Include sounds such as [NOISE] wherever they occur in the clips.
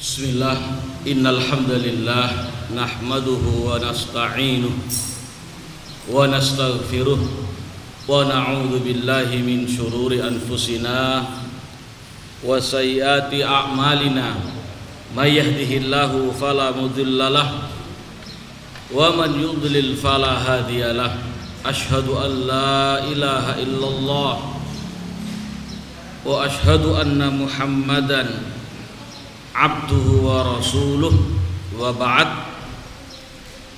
بسم الله إن الحمد لله نحمده ونستعينه ونستغفره ونعوذ بالله من شرور أنفسنا وسيئات أعمالنا من يهده الله فلا مضل له ومن يضلل فلا هادي له أشهد أن لا إله إلا الله وأشهد أن محمدًا abduhu wa rasuluh wa ba'd.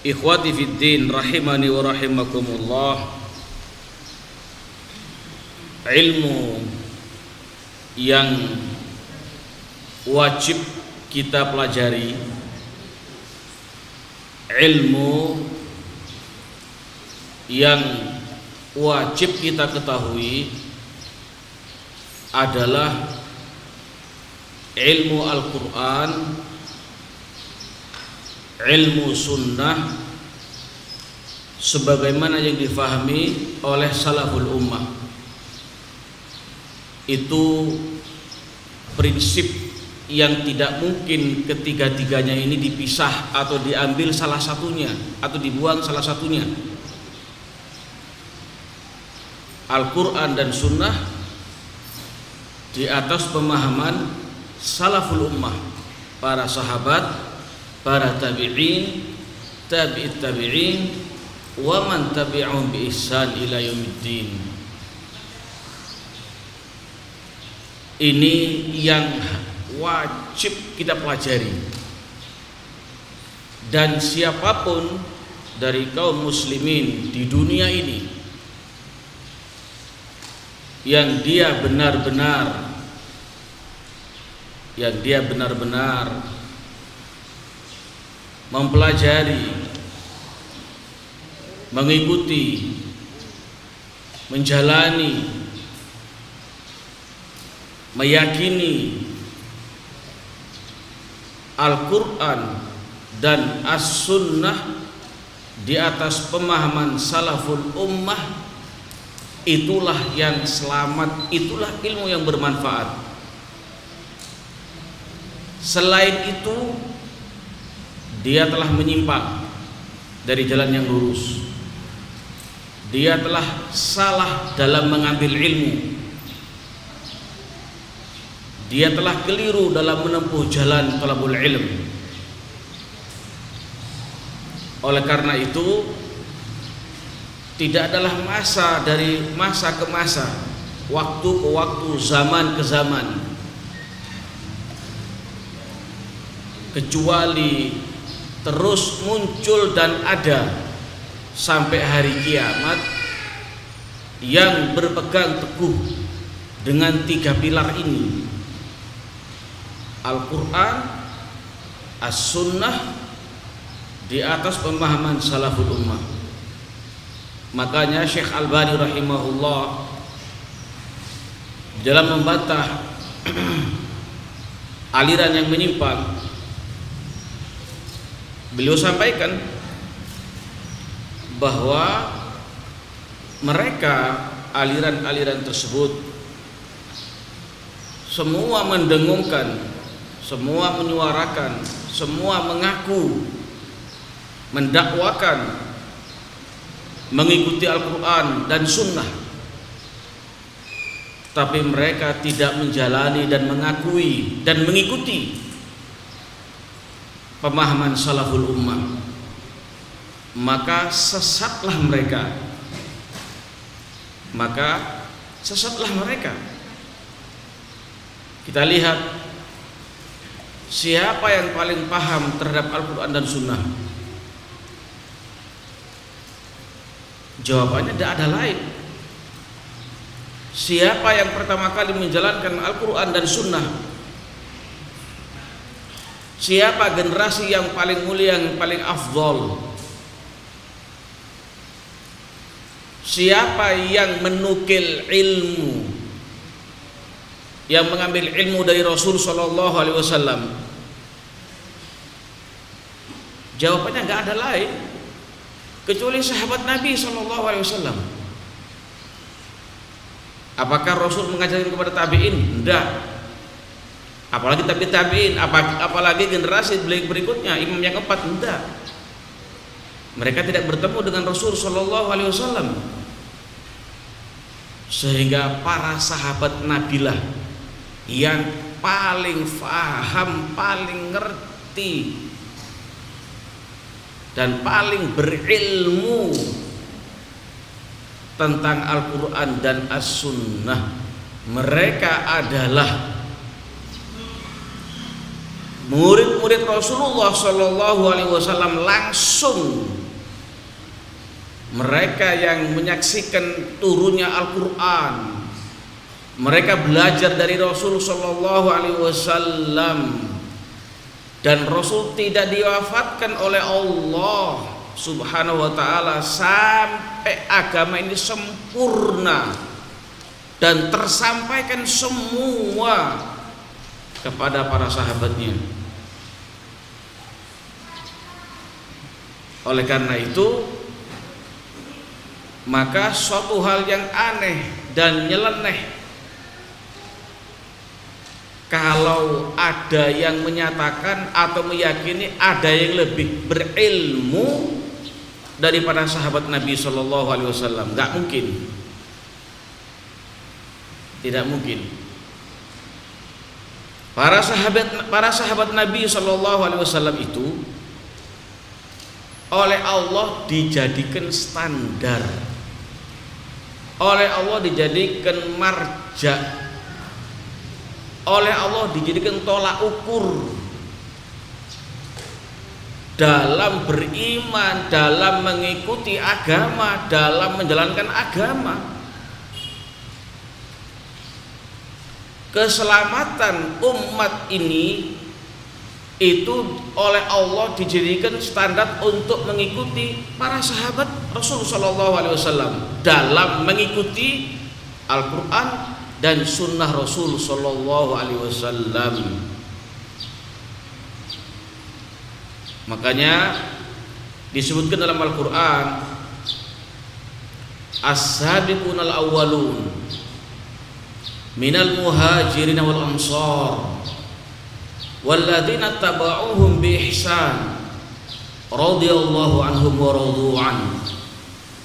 Ikhwati fid din rahimani wa rahimakumullah. Ilmu yang wajib kita pelajari ilmu yang wajib kita ketahui adalah ilmu Al-Quran ilmu sunnah sebagaimana yang difahami oleh salaful ummah. Itu prinsip yang tidak mungkin ketiga-tiganya ini dipisah atau diambil salah satunya atau dibuang salah satunya. Al-Quran dan Sunnah di atas pemahaman salaful ummah para sahabat para tabi'in tabi'it tabi'in wa man tabi'ahum bi ihsan ila yaumiddin. Ini yang wajib kita pelajari. Dan siapa pun dari kaum muslimin di dunia ini yang dia benar-benar yang dia benar-benar mempelajari mengikuti menjalani meyakini Al-Quran dan As-Sunnah di atas pemahaman salaful ummah itulah yang selamat itulah ilmu yang bermanfaat selain itu dia telah menyimpang dari jalan yang lurus. Dia telah salah dalam mengambil ilmu. Dia telah keliru dalam menempuh jalan talabul ilm. Oleh karena itu tidak adalah masa dari masa ke masa waktu ke waktu zaman ke zaman kecuali terus muncul dan ada sampai hari kiamat yang berpegang teguh dengan tiga pilar ini. Al-Quran As-Sunnah di atas pemahaman salaful ummah. Makanya Syekh Al-Bani rahimahullah dalam membantah [CLEARS THROAT] aliran yang menyimpang beliau sampaikan bahwa mereka aliran-aliran tersebut semua mendengungkan, semua menyuarakan, semua mengaku mendakwakan mengikuti Al-Quran dan Sunnah. Tapi mereka tidak menjalani dan mengakui dan mengikuti pemahaman salaful ummah maka sesatlah mereka. Maka sesatlah mereka. Kita lihat siapa yang paling paham terhadap Al-Quran dan Sunnah. Jawabannya tidak ada lain. Siapa yang pertama kali menjalankan Al-Quran dan Sunnah Siapa generasi yang paling mulia yang paling afdol? Siapa yang menukil ilmu? Yang mengambil ilmu dari Rasul sallallahu alaihi wasallam? Jawabannya nggak ada lain kecuali sahabat Nabi sallallahu alaihi wasallam. Apakah Rasul mengajarkan kepada tabi'in? Tidak. Apalagi tapi tabiin apalagi generasi berikutnya imam yang keempat enggak. Mereka tidak bertemu dengan Rasul Shallallahu Alaihi Wasallam. Sehingga para sahabat Nabilah yang paling faham, paling ngerti dan paling berilmu tentang Al-Quran dan As-Sunnah mereka adalah murid-murid Rasulullah Shallallahu Alaihi Wasallam langsung mereka yang menyaksikan turunnya Al-Quran mereka belajar dari Rasul Shallallahu Alaihi Wasallam dan Rasul tidak diwafatkan oleh Allah Subhanahu Wa Taala sampai agama ini sempurna dan tersampaikan semua kepada para sahabatnya. Oleh karena itu maka suatu hal yang aneh dan nyeleneh kalau ada yang menyatakan atau meyakini ada yang lebih berilmu daripada sahabat Nabi Shallallahu Alaihi Wasallam, nggak mungkin, tidak mungkin. Para sahabat para sahabat Nabi Shallallahu Alaihi Wasallam itu oleh Allah dijadikan standar. Oleh Allah dijadikan marja. Oleh Allah dijadikan tolak ukur. Dalam beriman, dalam mengikuti agama, dalam menjalankan agama. Keselamatan umat ini itu oleh Allah dijadikan standar untuk mengikuti para sahabat Rasul Shallallahu Alaihi Wasallam dalam mengikuti Al-Quran dan Sunnah Rasul Shallallahu Alaihi Wasallam. Makanya disebutkan dalam Al-Quran As-sabiqun al-awwalun minal muhajirin wal ansar walladzina taba'uhum bi ihsan radhiyallahu anhum wa radu an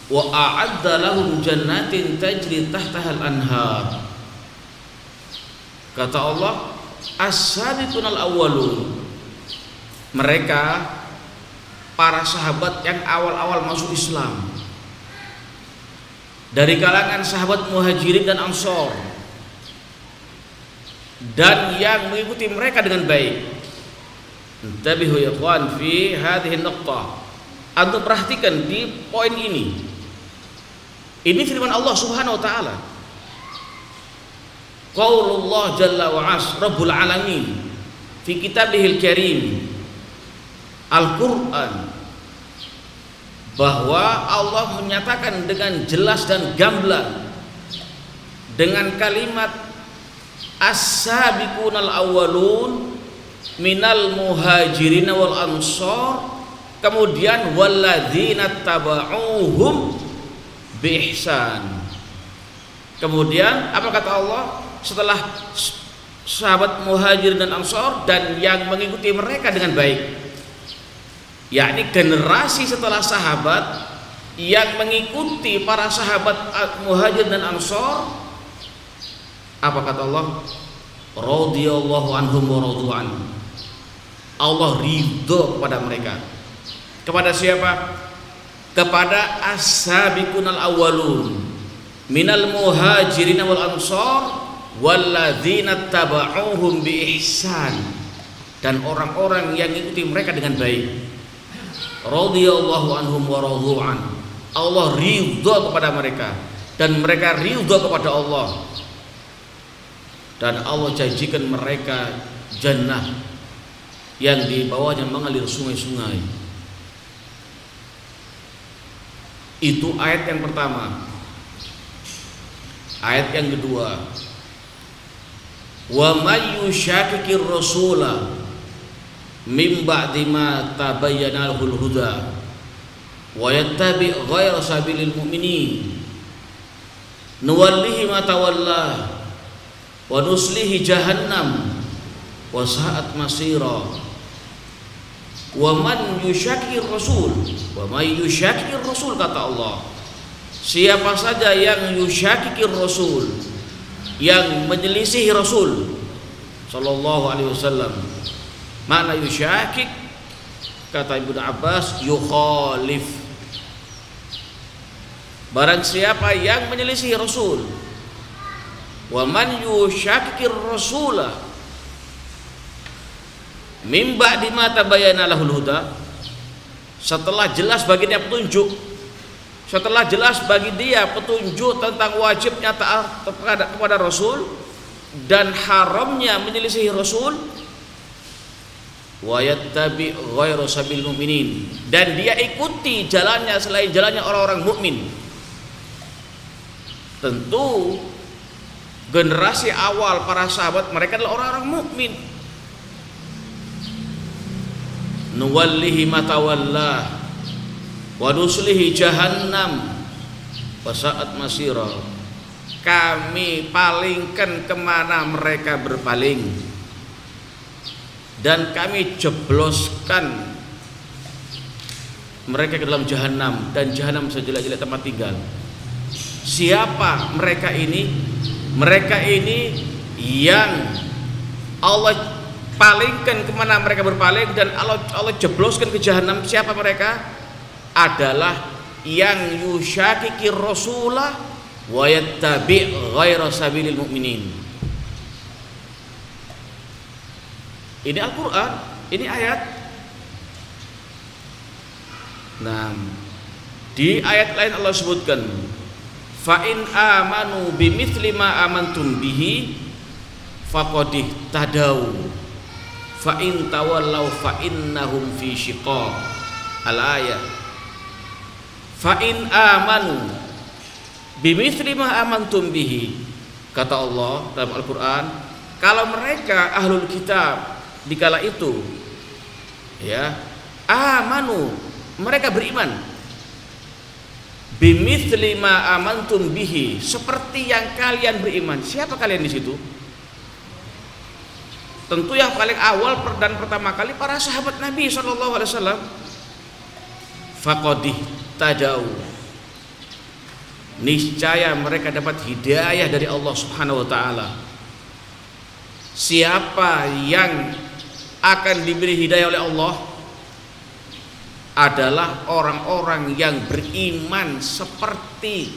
wa a'adda lahum jannatin tajri tahtaha al-anhar kata Allah as-sabiqun al-awwalun mereka para sahabat yang awal-awal masuk Islam. Dari kalangan sahabat muhajirin dan ansor dan yang mengikuti mereka dengan baik. Tabihu ya ikhwan fi hadhihi nuqtah. Antum perhatikan di poin ini. Ini firman Allah Subhanahu wa taala. Qaulullah jalla wa as rabbul alamin fi kitabihil karim Al-Qur'an bahwa Allah menyatakan dengan jelas dan gamblang dengan kalimat as-sabiqunal awwalun minal muhajirin wal ansar. Kemudian walladzina taba'uhum biihsan. Kemudian apa kata Allah? Setelah sahabat muhajir dan ansor dan yang mengikuti mereka dengan baik. Yakni generasi setelah sahabat yang mengikuti para sahabat muhajir dan ansor apa kata Allah? Radhiyallahu anhum wa. Allah ridho kepada mereka. Kepada siapa? Kepada as-sabiqunal awwalun minal muhajirin wal ansar walladzina taba'uhum bi ihsan dan orang-orang yang ikuti mereka dengan baik. Radhiyallahu anhum wa radu'an. Allah ridho kepada mereka dan mereka ridho kepada Allah dan Allah janjikan mereka jannah yang di bawahnya mengalir sungai-sungai. Itu ayat yang pertama. Ayat yang kedua. Wa may yushakkikir rasula min ba'di ma tabayyana lahul huda wa yattabi' ghayra sabilil mu'minin nuwallihi ma tawalla wa nuslihi jahannam. Wa sa'at masira. Wa man yusyakir rasul. Wa may yusyakir rasul kata Allah. Siapa saja yang yusyakir rasul yang menyelisihi rasul sallallahu alaihi wasallam. Makna yusyakik kata Ibnu Abbas yukhalif. Barang siapa yang menyelisihi rasul wa man yusyakir rasulah. Mimba di mata bayana lahul huda. Setelah jelas baginya petunjuk. Setelah jelas bagi dia petunjuk tentang wajibnya taat kepada, kepada Rasul dan haramnya menyelisihi Rasul wa yattabi ghairu sabil mu'minin. Dan dia ikuti jalannya selain jalannya orang-orang mukmin. Tentu generasi awal para sahabat mereka adalah orang-orang mukmin. Nuwallihi matawalla wa nuslihi jahannam. Wa saat masira. Kami palingkan ke mana mereka berpaling. Dan kami jebloskan mereka ke dalam jahanam dan jahanam sejelek-jelek tempat tinggal. Siapa mereka ini mereka ini yang Allah palingkan ke mana mereka berpaling dan Allah Allah jebloskan ke jahanam siapa mereka? Adalah yang yusyakiki rasulah wa yattabi ghaira sabilil mu'minin. Ini Al-Qur'an ini ayat. Nah di ayat lain Allah sebutkan fa in amanu bimithli ma amantum bihi faqadih tadau fa in tawallaw fa innahum fi shiqaq. Al ayat fa in amanu bimithli ma amantum bihi kata Allah dalam Al-Qur'an kalau mereka ahlul kitab dikala itu ya amanu mereka beriman bimithli ma amantum bihi seperti yang kalian beriman siapa kalian di situ Tentu yang paling awal dan pertama kali para sahabat Nabi Shallallahu Alaihi Wasallam. Fakodih tajau. Niscaya mereka dapat hidayah dari Allah Subhanahu Wa Taala. Siapa yang akan diberi hidayah oleh Allah adalah orang-orang yang beriman seperti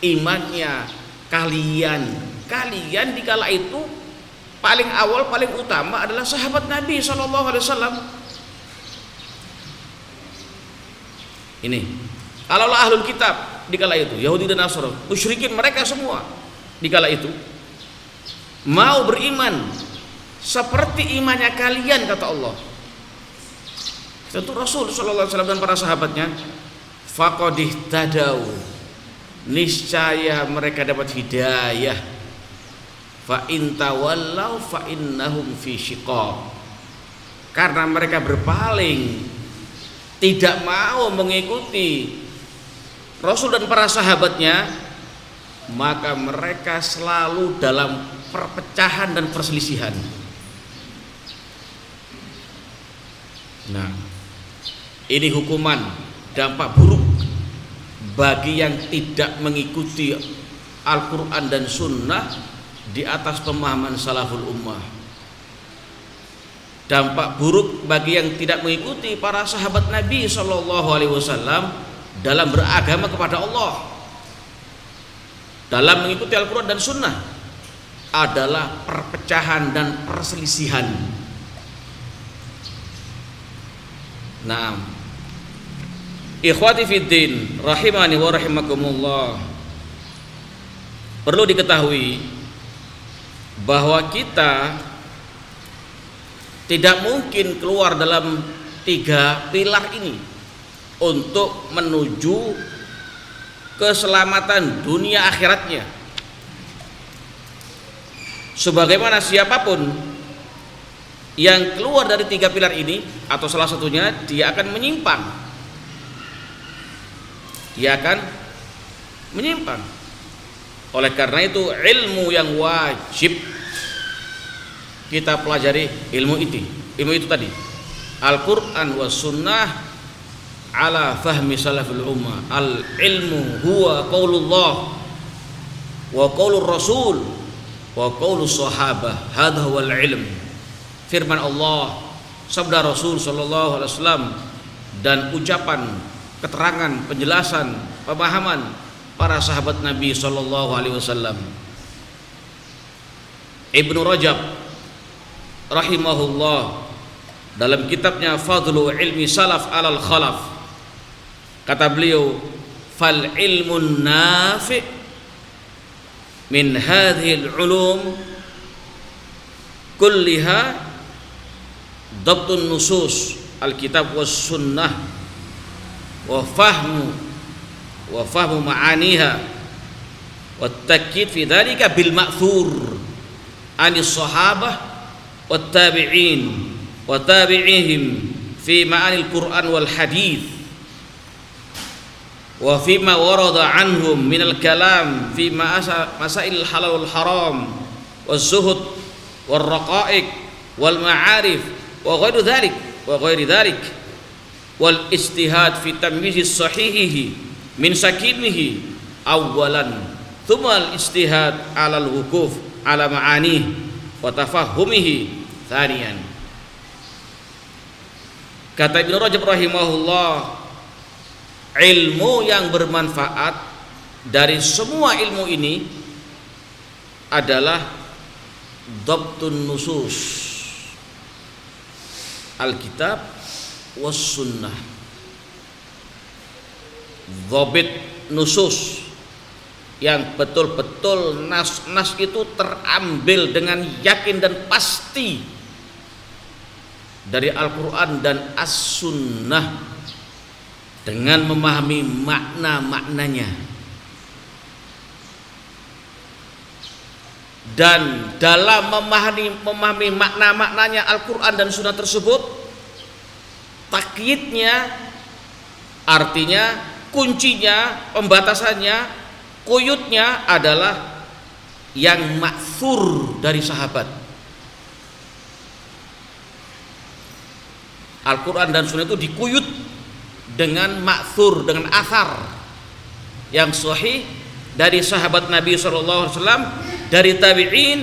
imannya kalian. Kalian dikala itu paling awal paling utama adalah sahabat Nabi Shallallahu Alaihi Wasallam ini kalau ahlul kitab di kala itu Yahudi dan Nasrani musyrikin mereka semua di kala itu mau beriman seperti imannya kalian kata Allah tentu Rasul Shallallahu Alaihi Wasallam dan para sahabatnya fakodih tadau. Niscaya mereka dapat hidayah. Fa in tawallau fa innahum fi syiqaq karena mereka berpaling tidak mau mengikuti Rasul dan para sahabatnya maka mereka selalu dalam perpecahan dan perselisihan. Nah ini hukuman dampak buruk bagi yang tidak mengikuti Al-Quran dan Sunnah di atas pemahaman salaful ummah dampak buruk bagi yang tidak mengikuti para sahabat Nabi Shallallahu Alaihi Wasallam dalam beragama kepada Allah dalam mengikuti Al-Quran dan Sunnah adalah perpecahan dan perselisihan. Nah, ikhwati fiddin rahimani wa rahimakumullah. Perlu diketahui bahwa kita tidak mungkin keluar dalam tiga pilar ini untuk menuju keselamatan dunia akhiratnya sebagaimana siapa pun yang keluar dari tiga pilar ini atau salah satunya dia akan menyimpang. Dia akan menyimpang. Oleh karena itu ilmu yang wajib kita pelajari ilmu itu. Ilmu itu tadi. Al-Quran wa sunnah ala fahmi salafil ummah. Al ilmu huwa qaulullah wa qaulur rasul wa qaulus sahabah. Hadha huwal ilm firman Allah sabda Rasul sallallahu alaihi wasallam dan ucapan keterangan penjelasan pemahaman para sahabat Nabi sallallahu alaihi wasallam. Ibnu Rajab rahimahullah dalam kitabnya Fadlu Ilmi Salaf Alal Khalaf kata beliau fal ilmun nafi min hadhihi al-ulum kulliha dabtun nusus al-kitab was sunnah wa fahmu wa fahmu ma'aniha wa takkid fi dhalika bil ma'thur anis sahabah wa tabi'in wa tabi'ihim fi ma'anil Qur'an wal hadith wa fi ma warada wa ghairu dhalik wa ghairi dhalik. Wal istihad fi tamyiz sahihihi min sakimihi awalan thumma al istihad ala al wukuf ala ma'ani wa tafahumihi thaniyan. Kata Ibnu Rajab rahimahullah, ilmu yang bermanfaat dari semua ilmu ini adalah dhabtun nusus Alkitab was sunnah. Dhabit nusus yang betul-betul nas-nas itu terambil dengan yakin dan pasti dari Al-Quran dan As-Sunnah dengan memahami makna-maknanya dan dalam memahami memahami makna-maknanya Al-Quran dan Sunnah tersebut takyidnya artinya kuncinya pembatasannya kuyutnya adalah yang maksur dari sahabat. Al-Quran dan Sunnah itu dikuyut dengan maksur, dengan asar. Yang sahih dari sahabat Nabi SAW, dari tabi'in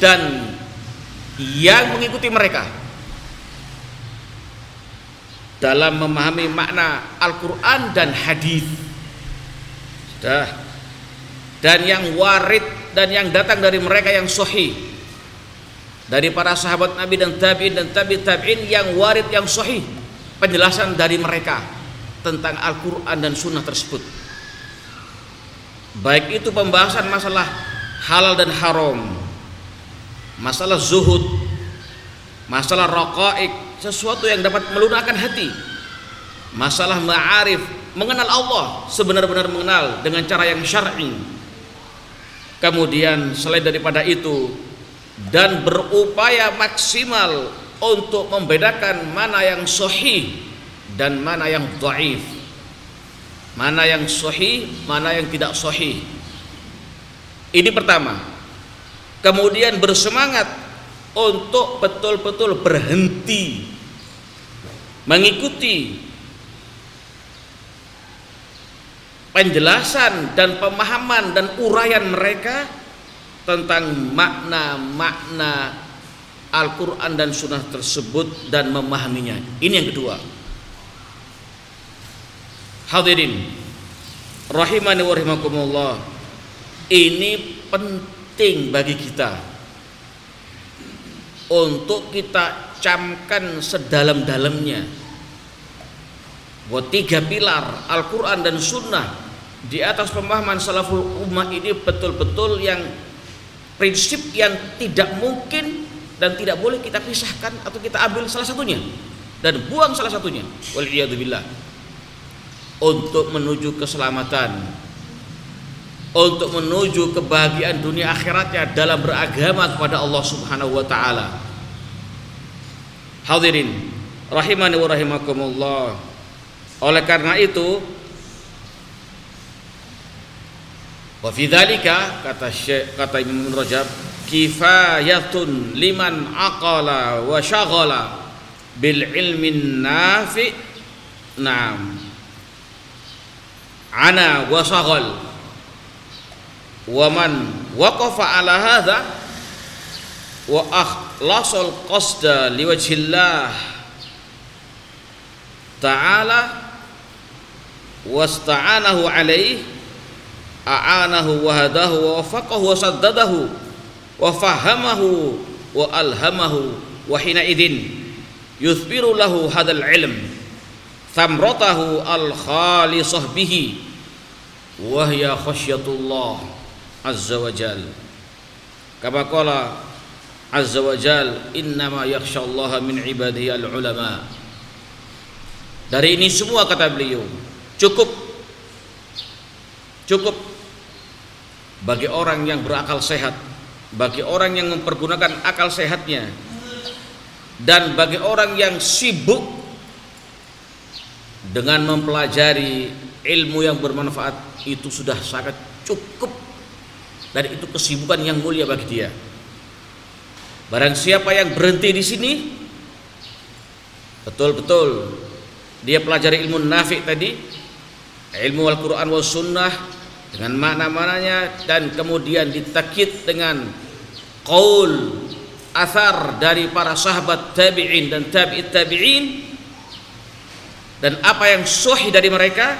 dan yang mengikuti mereka dalam memahami makna Al-Quran dan hadis. Sudah. Dan yang warid dan yang datang dari mereka yang sahih dari para sahabat Nabi dan tabi'in dan tabi tabi'in yang warid yang sahih penjelasan dari mereka tentang Al-Qur'an dan sunnah tersebut. Baik itu pembahasan masalah halal dan haram, masalah zuhud, masalah raqaik, sesuatu yang dapat melunakkan hati. Masalah ma'arif, mengenal Allah sebenar-benar mengenal dengan cara yang syar'i. Kemudian selain daripada itu dan berupaya maksimal untuk membedakan mana yang sahih dan mana yang dhaif. Mana yang sahih, mana yang tidak sahih. Ini pertama. Kemudian bersemangat untuk betul-betul berhenti mengikuti penjelasan dan pemahaman dan uraian mereka tentang makna-makna Al-Quran dan Sunnah tersebut dan memahaminya. Ini yang kedua. Hadirin, rahimani wa rahimakumullah. Ini penting bagi kita untuk kita camkan sedalam-dalamnya buat tiga pilar Al-Quran dan Sunnah di atas pemahaman salaful ummah ini betul-betul yang prinsip yang tidak mungkin dan tidak boleh kita pisahkan atau kita ambil salah satunya dan buang salah satunya waliyadzubillah untuk menuju keselamatan untuk menuju kebahagiaan dunia akhiratnya dalam beragama kepada Allah Subhanahu wa taala. Hadirin rahimani wa rahimakumullah. Oleh karena itu wa fi dzalika kata Syekh kata Imam Rajab kifayatun liman aqala wa syaghala bil ilmin nafi na'am ana wa saghal wa man waqafa ala hadha wa akhlasal qasda liwajhillah ta'ala wasta'anahu alaih a'anahu wa hadahu wa wafaqahu wa saddadahu wa fahamahu wa alhamahu wa hina idin yuthbiru lahu hadal ilm thamratahu al khalisah bihi wa hiya khasyatullah azza wa jal. Kama qala azza wa jal innama yakhshallaha min ibadihi al ulama dari ini semua kata beliau cukup. Cukup. Bagi orang yang berakal sehat bagi orang yang mempergunakan akal sehatnya dan bagi orang yang sibuk dengan mempelajari ilmu yang bermanfaat itu sudah sangat cukup. Dan itu kesibukan yang mulia bagi dia. Barang siapa yang berhenti di sini betul-betul dia pelajari ilmu nafik tadi ilmu Al-Quran wa Sunnah dengan makna-maknanya dan kemudian ditakit dengan qaul asar dari para sahabat tabi'in dan tabi'it tabi'in dan apa yang sahih dari mereka?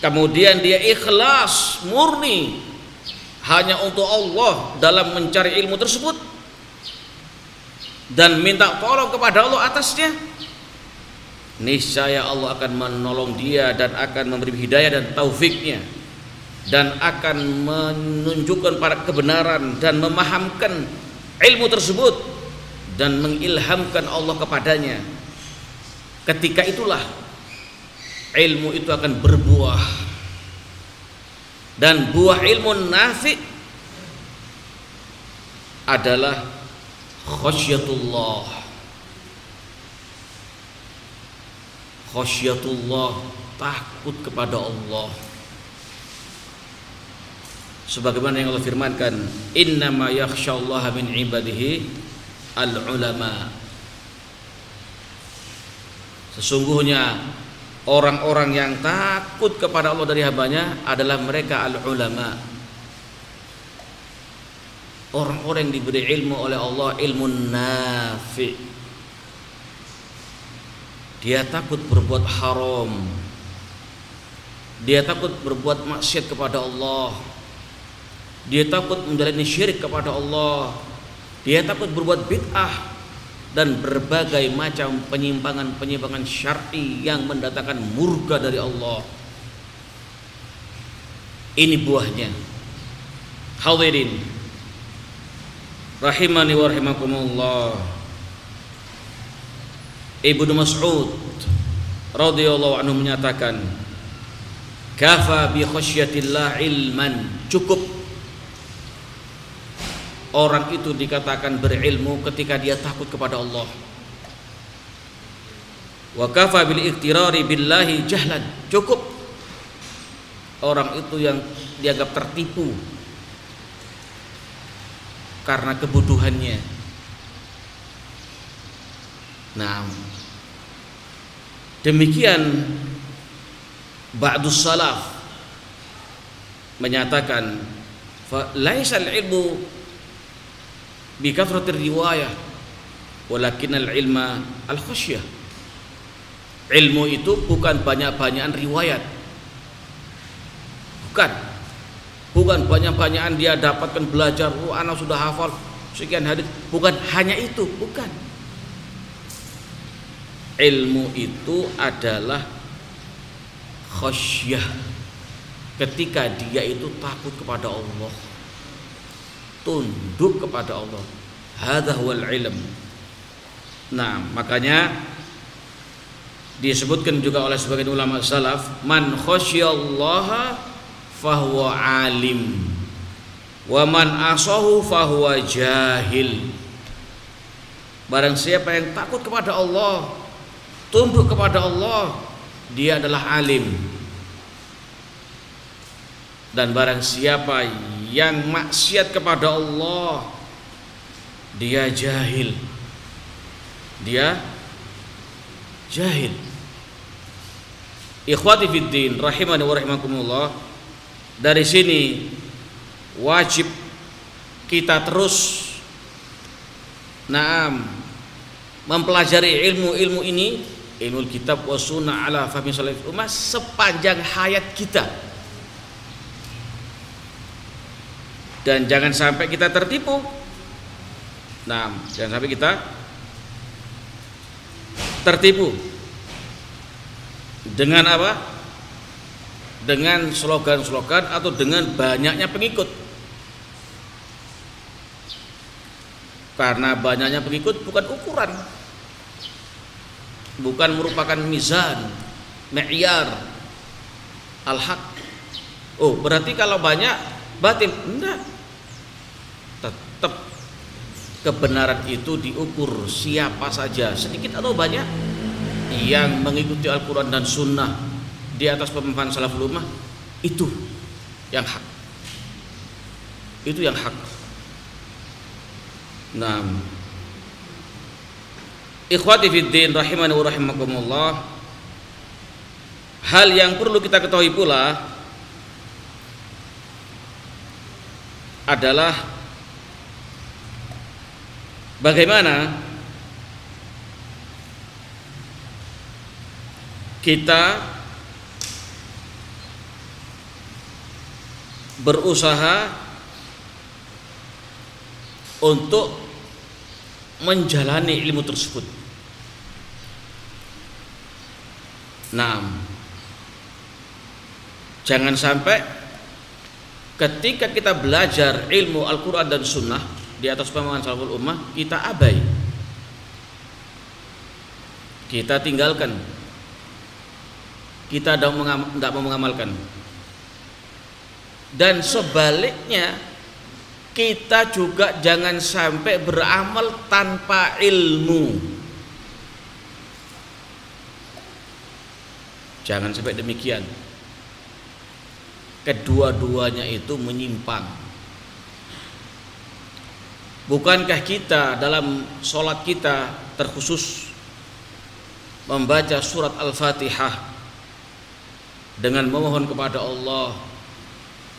Kemudian dia ikhlas murni. Hanya untuk Allah dalam mencari ilmu tersebut. Dan minta tolong kepada Allah atasnya. Niscaya Allah akan menolong dia dan akan memberi hidayah dan taufiknya. Dan akan menunjukkan para kebenaran dan memahamkan ilmu tersebut. Dan mengilhamkan Allah kepadanya ketika itulah ilmu itu akan berbuah. Dan buah ilmu nafi adalah khasyatullah khasyatullah takut kepada Allah. Sebagaimana yang Allah firmankan innama yakhsyallaha min ibadihi al ulama sesungguhnya orang-orang yang takut kepada Allah dari hambanya adalah mereka al ulama orang-orang yang diberi ilmu oleh Allah ilmu nafi' Dia takut berbuat haram. Dia takut berbuat maksiat kepada Allah. Dia takut menjalani syirik kepada Allah. Dia takut berbuat bid'ah dan berbagai macam penyimpangan-penyimpangan syar'i yang mendatangkan murka dari Allah. Ini buahnya. Hadirin rahimani wa rahimakumullah. Ibnu Mas'ud radhiyallahu anhu menyatakan kafa bi khasyatillah ilman cukup orang itu dikatakan berilmu ketika dia takut kepada Allah. Wa kafa bil iktirari billahi jahlan. Cukup. Orang itu yang dianggap tertipu karena kebutuhannya nah Demikian Ba'dus salaf menyatakan laisal ilmu kathratir riwayah. Al ilma al ilmu itu bukan banyak-banyakan riwayat. Bukan. Bukan banyak-banyakan dia dapatkan belajar oh anak sudah hafal sekian hadis. Bukan hanya itu bukan. Ilmu itu adalah khasyah ketika dia itu takut kepada Allah tunduk kepada Allah. Hadha wal ilm. Nah makanya disebutkan juga oleh sebagian ulama salaf man khasyallaha fahuwa alim wa man asahu fahuwa jahil. Barang siapa yang takut kepada Allah tunduk kepada Allah dia adalah alim. Dan barang siapa yang maksiat kepada Allah dia jahil. Dia jahil. Ikhwati fiddin rahimani wa rahimakumullah dari sini wajib kita terus naam mempelajari ilmu-ilmu ini ilmu kitab wa sunnah ala fahmi salaf ummah sepanjang hayat kita dan jangan sampai kita tertipu. Nah jangan sampai kita tertipu. Dengan apa? Dengan slogan-slogan atau dengan banyaknya pengikut. Karena banyaknya pengikut bukan ukuran. Bukan merupakan mizan me'yar al-haq. Oh berarti kalau banyak batin enggak tetap kebenaran itu diukur siapa saja sedikit atau banyak yang mengikuti Al-Quran dan Sunnah di atas pemahaman salaful ummah itu yang hak. Itu yang hak. Nah Ikhwati fiddin rahimani wa rahimakumullah Hal yang perlu kita ketahui pula adalah bagaimana kita berusaha untuk menjalani ilmu tersebut. Nah, jangan sampai ketika kita belajar ilmu Al-Quran dan Sunnah di atas pemahaman salaful ummah kita abai, kita tinggalkan, kita tidak mau mengamalkan, dan sebaliknya kita juga jangan sampai beramal tanpa ilmu. Jangan sampai demikian. Kedua-duanya itu menyimpang. Bukankah kita dalam sholat kita terkhusus membaca surat Al-Fatihah dengan memohon kepada Allah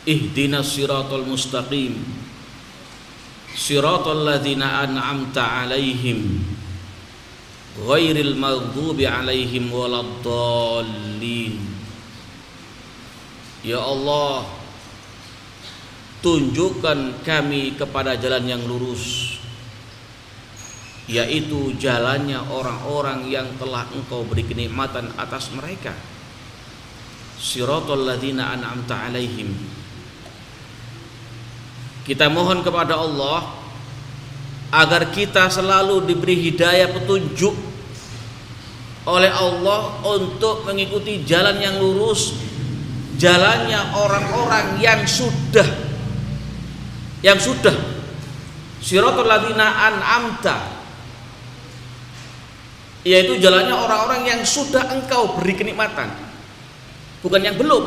ihdinas siratal mustaqim siratal ladzina an'amta alaihim ghairil maghdubi alaihim waladdallin. Ya Allah tunjukkan kami kepada jalan yang lurus yaitu jalannya orang-orang yang telah engkau beri kenikmatan atas mereka. Siratal ladzina an'amta alaihim. Kita mohon kepada Allah agar kita selalu diberi hidayah petunjuk oleh Allah untuk mengikuti jalan yang lurus, jalannya orang-orang yang sudah yang sudah siratul ladzina an'amta yaitu jalannya orang-orang yang sudah engkau beri kenikmatan bukan yang belum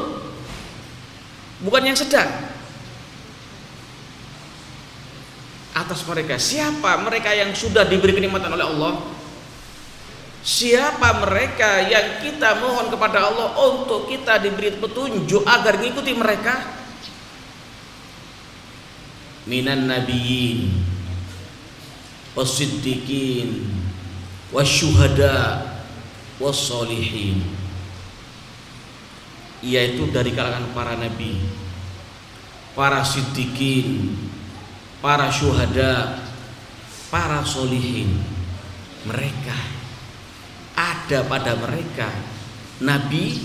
bukan yang sedang atas mereka. Siapa mereka yang sudah diberi kenikmatan oleh Allah? Siapa mereka yang kita mohon kepada Allah untuk kita diberi petunjuk agar mengikuti mereka? Minan nabiyyin wasiddiqin wasyuhada wassolihin yaitu dari kalangan para nabi para siddiqin para syuhada, para solihin, mereka ada pada mereka nabi,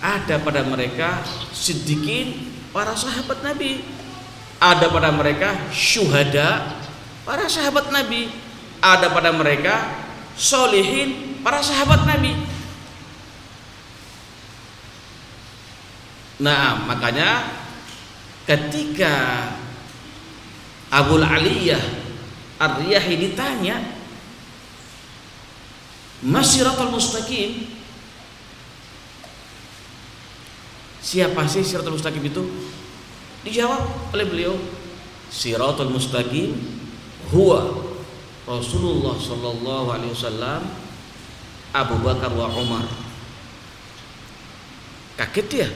ada pada mereka siddiqin, para sahabat nabi, ada pada mereka syuhada, para sahabat nabi, ada pada mereka solihin, para sahabat nabi. Nah, makanya ketika Abul Aliyah Ar-Riyahi ditanya Masyiratul Mustaqim Siapa sih Siratul Mustaqim itu? Dijawab oleh beliau, Siratul mustaqim huwa Rasulullah sallallahu alaihi wasallam Abu Bakar wa Umar. Kaget dia.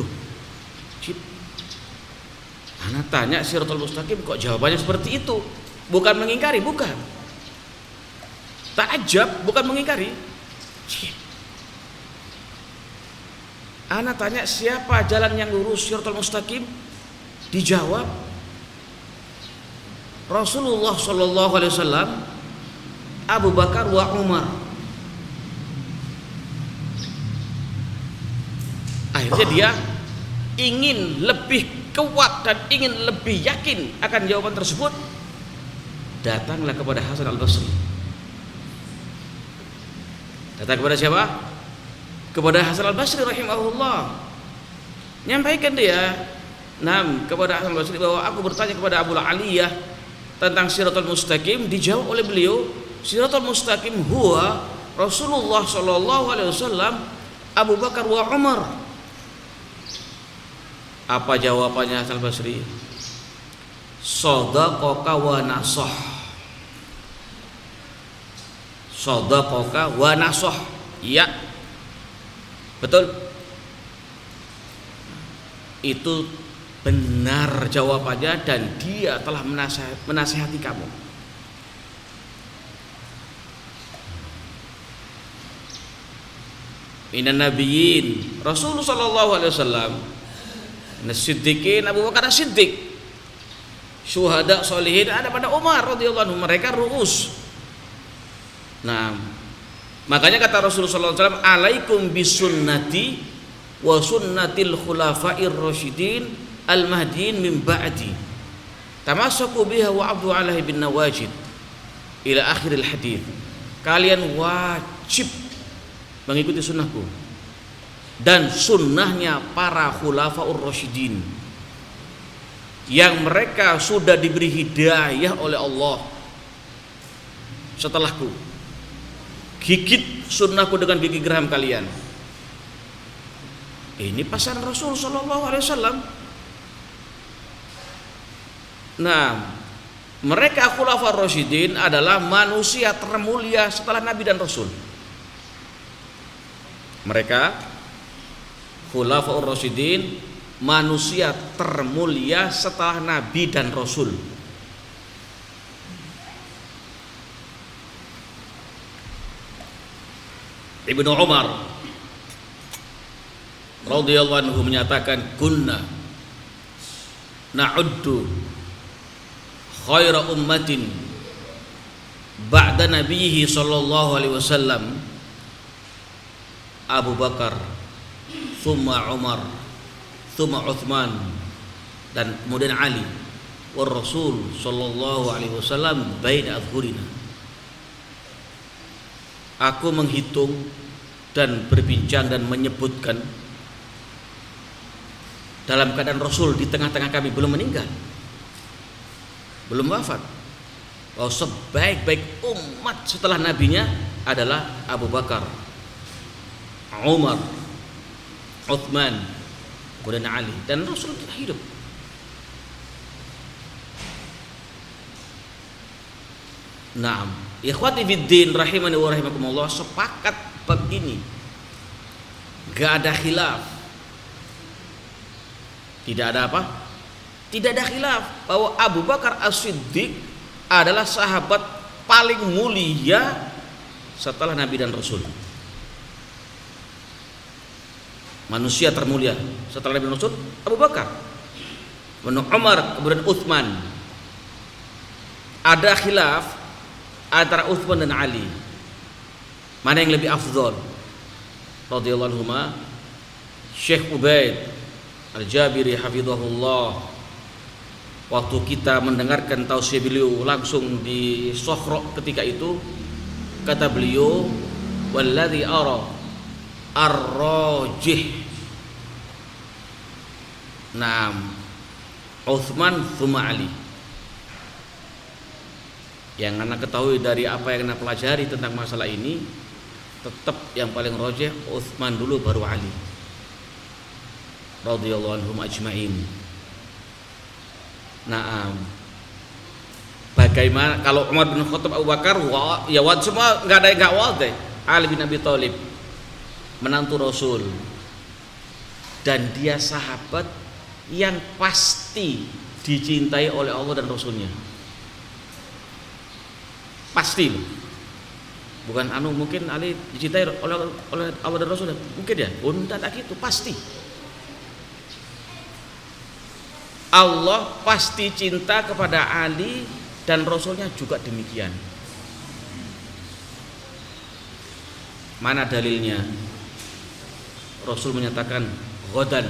Loh, cip. Anak tanya Siratul Mustaqim kok jawabannya seperti itu? Bukan mengingkari, bukan. Takjab, bukan mengingkari. Cip. Anak tanya siapa jalan yang lurus Siratul Mustaqim? Dijawab Rasulullah Shallallahu Alaihi Wasallam, Abu Bakar wa Umar. Akhirnya dia ingin lebih kuat dan ingin lebih yakin akan jawaban tersebut. Datanglah kepada Hasan al Basri. Datang kepada siapa? Kepada Hasan al Basri rahimahullah. Nyampaikan dia, nam kepada Hasan Basri bahwa aku bertanya kepada Abu Aliyah tentang Siratul Mustaqim dijawab oleh beliau Siratul Mustaqim huwa Rasulullah sallallahu alaihi wasallam Abu Bakar wa Umar. Apa jawabannya Hasan Basri Sadaqaka wa nasah. Sadaqaka wa nasah. Ya. Betul? Itu benar jawabannya dan dia telah menasehati kamu. Minan nabiyyin Rasulullah sallallahu alaihi wasallam Nasiddiqin Abu Bakar Siddiq Syuhada solihin ada pada Umar radhiyallahu anhu mereka ruus. Nah, makanya kata Rasulullah wasallam alaikum bisunnati wa sunnatil khulafair rasyidin al-mahdiin min ba'di. Tamassaku biha wa abdu alaihi bin nawajid ila akhiril hadis kalian wajib mengikuti sunnahku dan sunnahnya para khulafaur rasyidin yang mereka sudah diberi hidayah oleh Allah setelahku. Gigit sunnahku dengan gigi geram kalian. Ini pasaran Rasul Shallallahu Alaihi Wasallam Nah, mereka khulafar rasyidin adalah manusia termulia setelah nabi dan rasul. Mereka khulafar rasyidin manusia termulia setelah nabi dan rasul. Ibnu Umar radhiyallahu anhu menyatakan kunna na'uddu khaira ummatin ba'da nabiyhi sallallahu alaihi wasallam Abu Bakar thumma Umar thumma Uthman dan kemudian Ali wa Rasul sallallahu alaihi wasallam baina adhurina Aku menghitung dan berbincang dan menyebutkan dalam keadaan Rasul di tengah-tengah kami belum meninggal belum wafat bahwa sebaik-baik umat setelah nabinya adalah Abu Bakar Umar Uthman kemudian Ali dan Rasul hidup Naam, ikhwati fiddin rahimani wa rahimakumullah sepakat begini. Gak ada khilaf. Tidak ada apa? Tidak ada khilaf bahwa Abu Bakar As-Siddiq adalah sahabat paling mulia setelah Nabi dan Rasul. Manusia termulia setelah Nabi dan Rasul Abu Bakar. Kemudian Umar, kemudian Uthman. Ada khilaf antara Uthman dan Ali. Mana yang lebih afdol? Radhiyallahu anhu Syekh Ubaid Al-Jabiri hafizahullah waktu kita mendengarkan tausiah beliau langsung di Sohrok ketika itu kata beliau walladhi ara ar-rajih. Naam. Uthman thumma Ali. Yang anak ketahui dari apa yang anak pelajari tentang masalah ini tetap yang paling rojeh Uthman dulu baru Ali. Radhiyallahu anhum ajma'in Nah, bagaimana kalau Umar bin Khattab Abu Bakar wah, ya wad semua nggak ada yang nggak wad deh. Ali bin Abi Thalib menantu Rasul. Dan dia sahabat yang pasti dicintai oleh Allah dan Rasulnya. Pasti bukan anu mungkin Ali dicintai oleh oleh Allah dan Rasulnya. Mungkin ya. Bunda tak gitu. Pasti Allah pasti cinta kepada Ali dan Rasulnya juga demikian. Mana dalilnya? Rasul menyatakan godan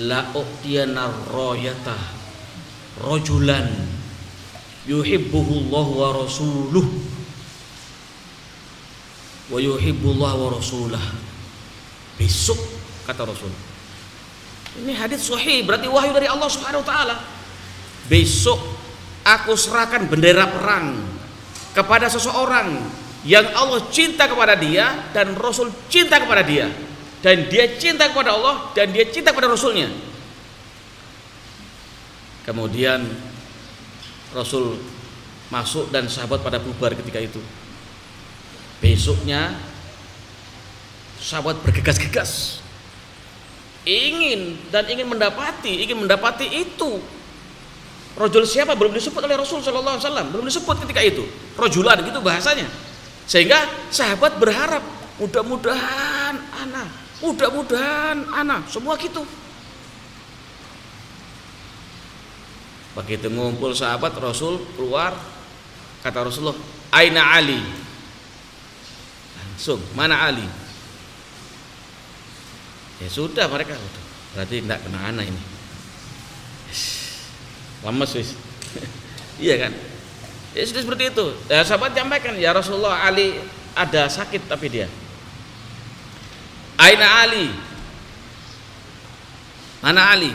la uqtiyana royata rojulan yuhibbuhullah wa rasuluh wa yuhibbullah wa rasulah besok kata Rasul ini hadis sahih berarti wahyu dari Allah Subhanahu wa taala. Besok aku serahkan bendera perang kepada seseorang yang Allah cinta kepada dia dan Rasul cinta kepada dia. Dan dia cinta kepada Allah dan dia cinta kepada Rasulnya. Kemudian Rasul masuk dan sahabat pada bubar ketika itu. Besoknya sahabat bergegas-gegas ingin dan ingin mendapati ingin mendapati itu rojul siapa belum disebut oleh Rasul Shallallahu Alaihi Wasallam belum disebut ketika itu rojulan gitu bahasanya sehingga sahabat berharap mudah-mudahan anak Mudah-mudahan anak semua gitu. Begitu ngumpul sahabat Rasul keluar kata Rasulullah, "Aina Ali?" Langsung, "Mana Ali?" Ya sudah mereka Berarti tidak kena anak ini. Lemes wis. [LAUGHS] iya kan? Ya sudah seperti itu. Ya sahabat nyampaikan, "Ya Rasulullah, Ali ada sakit tapi dia." Aina Ali? Mana Ali?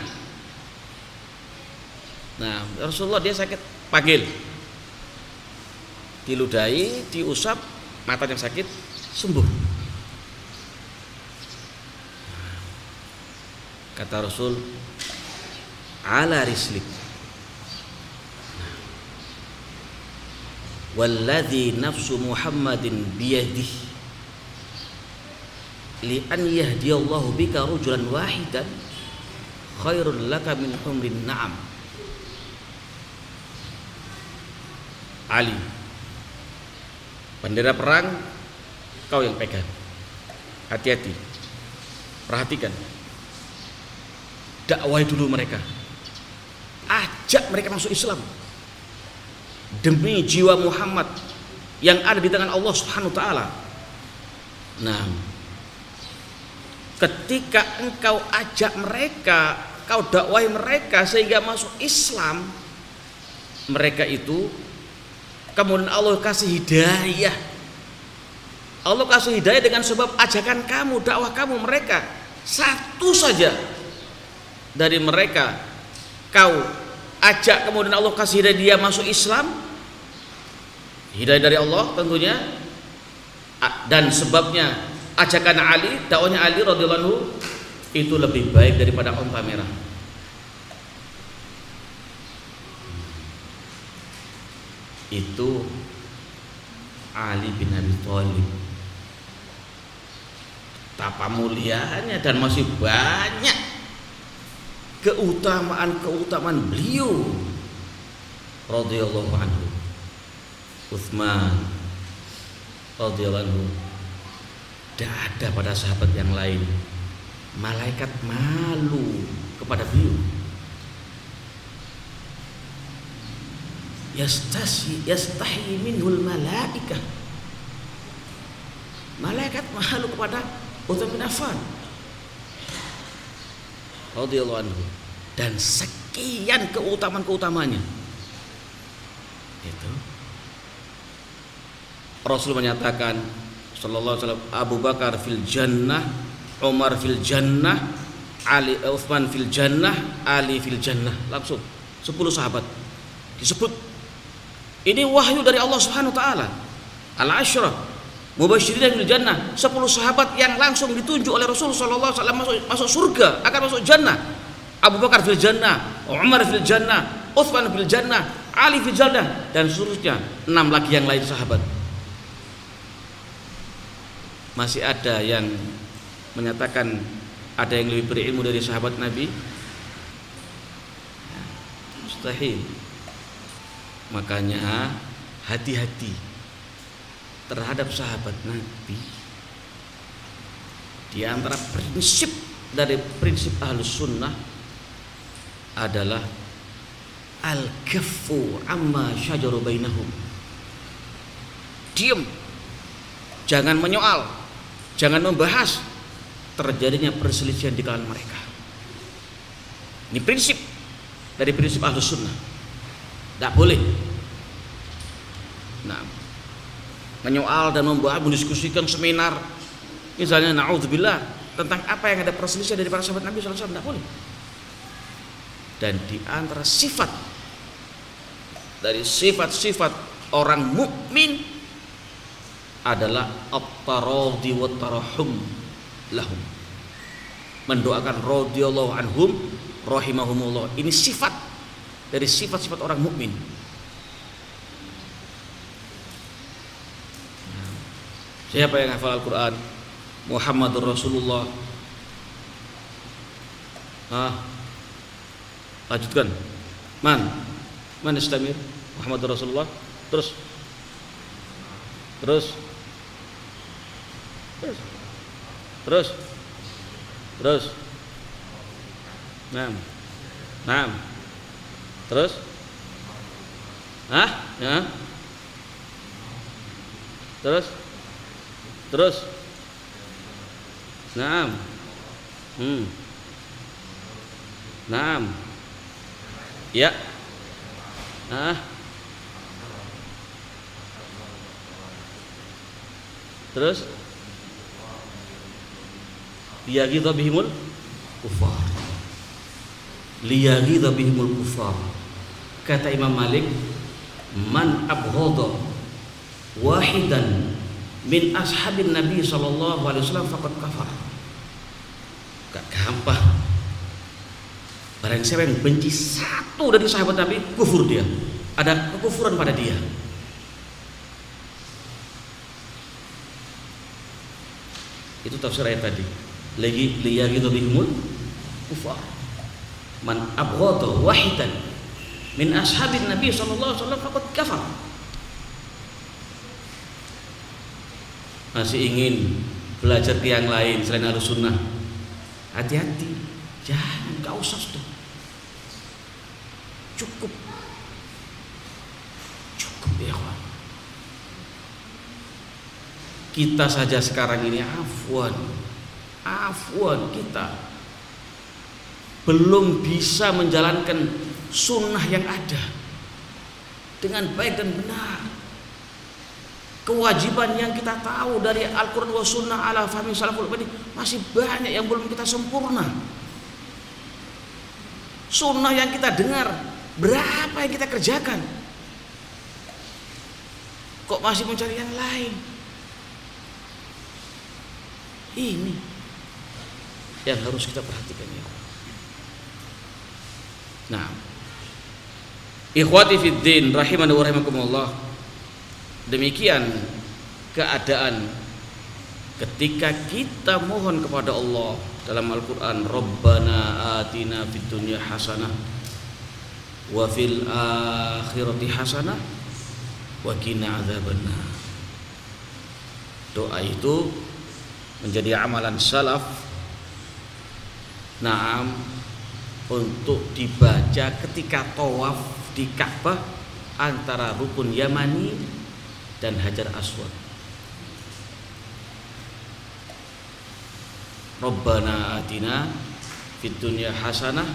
Nah, Rasulullah dia sakit, panggil. Diludahi, diusap, matanya sakit, sembuh. Kata Rasul, ala rislik. Walladhi nafsu Muhammadin biyadihi li an yahdiyallahu bika rajulan wahidan khairul laka min humrin na'am. Ali bendera perang kau yang pegang. Hati-hati perhatikan dakwah dulu mereka. Ajak mereka masuk Islam. Demi jiwa Muhammad yang ada di tangan Allah Subhanahu wa taala. Nah ketika engkau ajak mereka kau dakwai mereka sehingga masuk Islam mereka itu kemudian Allah kasih hidayah. Allah kasih hidayah dengan sebab ajakan kamu dakwah kamu mereka satu saja dari mereka kau ajak kemudian Allah kasih hidayah dia masuk Islam hidayah dari Allah tentunya dan sebabnya ajakan Ali, dakwahnya Ali radhiyallahu itu lebih baik daripada onta merah. Itu Ali bin Abi Thalib. Tapa mulianya dan masih banyak keutamaan-keutamaan beliau radhiyallahu anhu. Utsman radhiyallahu anhu tidak ada pada sahabat yang lain. Malaikat malu kepada beliau. Yastasi yastahi minhul malaikah. Malaikat malu kepada Uthman bin Affan. Radhiyallahu anhu. Dan sekian keutamaan-keutamanya. Itu. Rasul menyatakan sallallahu alaihi wasallam Abu Bakar fil jannah Umar fil jannah Ali eh, Uthman fil jannah Ali fil jannah langsung 10 sahabat disebut ini wahyu dari Allah Subhanahu wa taala al asyrah mubasyirin fil jannah 10 sahabat yang langsung ditunjuk oleh Rasul sallallahu alaihi wasallam masuk masuk surga akan masuk jannah Abu Bakar fil jannah, Umar fil jannah, Uthman fil jannah, Ali fil jannah dan seterusnya. Enam lagi yang lain sahabat. Masih ada yang menyatakan ada yang lebih berilmu dari sahabat Nabi? Mustahil. Makanya hati-hati terhadap sahabat Nabi. Di antara prinsip dari prinsip ahlus sunnah adalah al-kaffu amma syajaru bainahum. Diam. Jangan menyoal, jangan membahas terjadinya perselisihan di kalangan mereka. Ini prinsip dari prinsip ahlus sunnah. Tidak boleh. Nah, menyoal dan membahas, mendiskusikan seminar, misalnya naudzubillah tentang apa yang ada perselisihan dari para sahabat Nabi SAW tidak boleh. Dan di antara sifat dari sifat-sifat orang mukmin adalah at-taradi wa tarahum lahum. Mendoakan radhiyallahu anhum rahimahumullah. Ini sifat dari sifat-sifat orang mukmin siapa yang hafal Al-Quran? Muhammadur Rasulullah. Ah lanjutkan. Man? Man istamir? Muhammad Rasulullah. Terus? Terus? Terus? Terus? Terus? Nam Nam terus? Hah? Ya. Terus? Terus? Naam. Hmm. Naam. Ya. Ah. Terus liyaghidha bihimul kufar. Liyaghidha bihimul kufar. Kata Imam Malik, man abghadha wahidan min ashabin Nabi sallallahu alaihi wasallam faqad kafar. Gak gampang Barang siapa yang benci satu dari sahabat Nabi, kufur dia. Ada kekufuran pada dia. Itu tafsir ayat tadi. Lagi liyagidu bihimul kufar. Man abghadha wahidan min ashabin Nabi sallallahu alaihi wasallam faqad kafar. Masih ingin belajar tiang lain selain harus sunnah. Hati-hati jangan gak usah sudah. Cukup. Cukup ya kawan kita saja sekarang ini afwan afwan kita belum bisa menjalankan sunnah yang ada dengan baik dan benar kewajiban yang kita tahu dari Al-Quran wa sunnah ala fahmi salaful ini masih banyak yang belum kita sempurna sunnah yang kita dengar Berapa yang kita kerjakan? Kok masih mencari yang lain? Ini yang harus kita perhatikan ya. Nah, ikhwati fid din rahimani wa rahimakumullah. Demikian keadaan ketika kita mohon kepada Allah dalam Al-Qur'an, Rabbana atina fid dunya hasanah wa fil akhirati hasanah wa qina adzabannar. Doa itu menjadi amalan salaf Naam untuk dibaca ketika tawaf di Ka'bah antara rukun Yamani dan Hajar Aswad. Rabbana atina fid dunya hasanah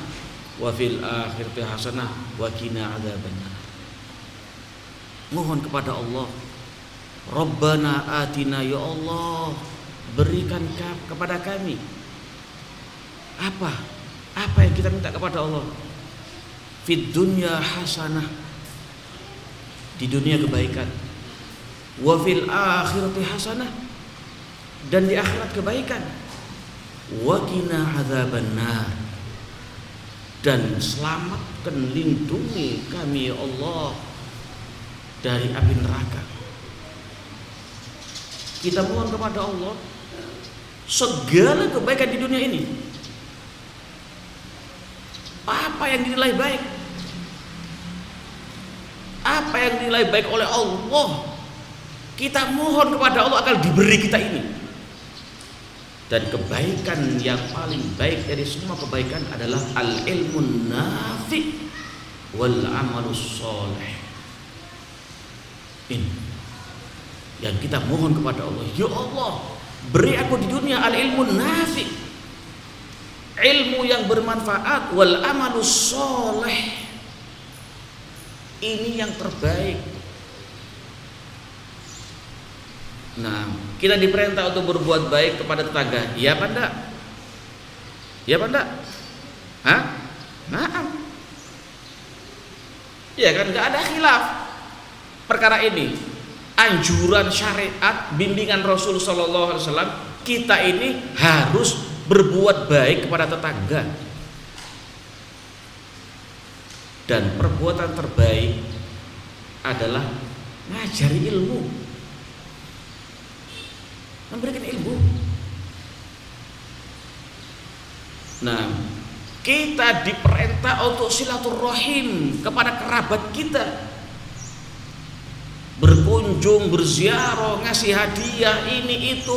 wa fil akhirati hasanah wa qina adzabannar. Mohon kepada Allah, Rabbana atina ya Allah, berikan kepada kami apa? Apa yang kita minta kepada Allah? Fid dunya hasanah. Di dunia kebaikan. Wa fil akhirati hasanah. Dan di akhirat kebaikan. Wa qina adzabannar dan selamatkan lindungi kami ya Allah dari api neraka kita mohon kepada Allah segala kebaikan di dunia ini apa yang dinilai baik apa yang dinilai baik oleh Allah kita mohon kepada Allah akan diberi kita ini. Dan kebaikan yang paling baik dari semua kebaikan adalah al ilmu nafi wal amalus soleh ini yang kita mohon kepada Allah. Ya Allah beri aku di dunia al ilmu nafi. Ilmu yang bermanfaat wal amalus soleh ini yang terbaik Nah, kita diperintah untuk berbuat baik kepada tetangga. Iya apa enggak? Iya apa enggak? Hah? Nah. Ya kan enggak ada khilaf perkara ini. Anjuran syariat, bimbingan Rasul sallallahu alaihi wasallam, kita ini harus berbuat baik kepada tetangga. Dan perbuatan terbaik adalah ngajari ilmu memberikan ilmu. Nah, kita diperintah untuk silaturahim kepada kerabat kita. Berkunjung, berziarah, ngasih hadiah ini itu.